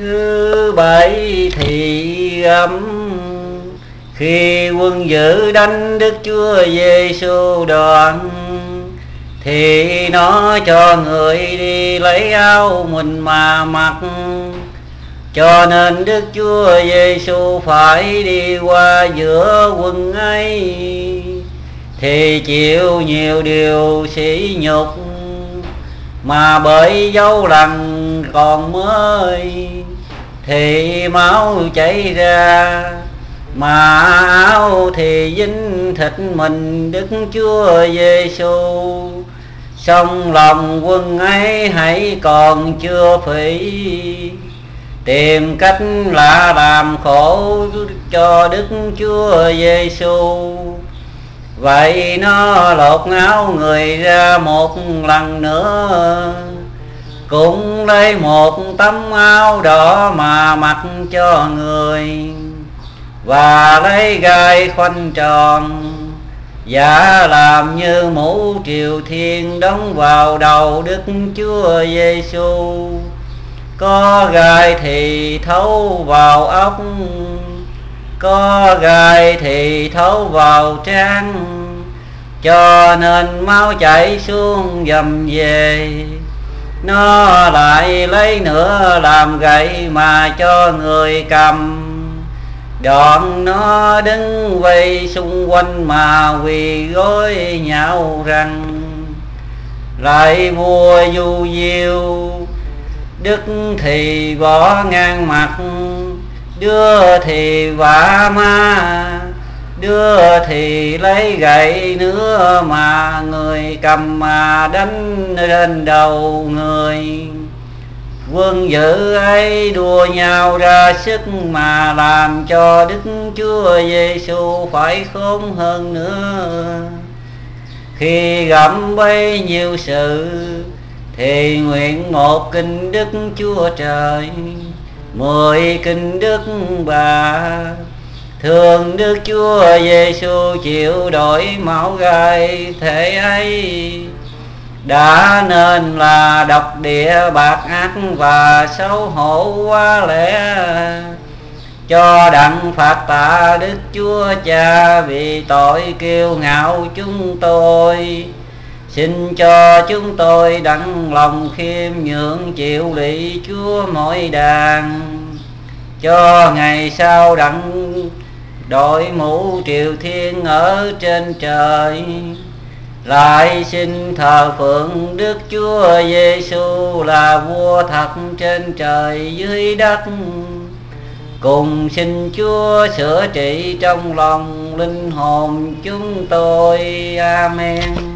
thứ bảy thì âm. Khi quân dữ đánh, đức chúa giêsu đoạn thì nó cho người đi lấy áo mình mà mặc. Cho nên đức chúa giêsu phải đi qua giữa quân ấy, thì chịu nhiều điều sỉ nhục. Mà bởi dấu lành còn mới, thì máu chảy ra. Mà áo thì dính thịt mình, đức chúa giêsu song lòng quân ấy hãy còn chưa phỉ. Tìm cách là làm khổ cho đức chúa giêsu vậy nó lột áo người ra một lần nữa cũng lấy một tấm áo đỏ mà mặc cho người và lấy gai khoanh tròn. Giả làm như mũ triều thiên đóng vào đầu đức chúa giêsu có gai thì thấu vào ốc có gai thì thấu vào trán. Cho nên máu chảy xuống dầm về nó lại lấy nữa làm gậy mà cho người cầm. Đoạn nó đứng vây xung quanh mà quỳ gối nhạo rằng, lại vua du diêu, đức thì bỏ ngang mặt, đưa thì vả ma, đưa thì lấy gậy nữa mà cầm mà đánh lên đầu người. Quân dữ ấy đua nhau ra sức mà làm cho đức chúa giêsu phải khốn hơn nữa. Khi gặp bấy nhiêu sự, thì nguyện một kinh đức chúa trời, mười kinh đức bà thường đức chúa giêsu chịu đổi máu gai thế ấy. Đã nên là độc địa bạc ác và xấu hổ quá lẽ cho đặng phạt tạ đức chúa cha vì tội kiêu ngạo chúng tôi. Xin cho chúng tôi đặng lòng khiêm nhượng chịu lị chúa mỗi đàn cho ngày sau đặng đội mũ triều thiên ở trên trời. Lại xin thờ phượng đức chúa giêsu là vua thật trên trời dưới đất. Cùng xin chúa sửa trị trong lòng linh hồn chúng tôi. Amen.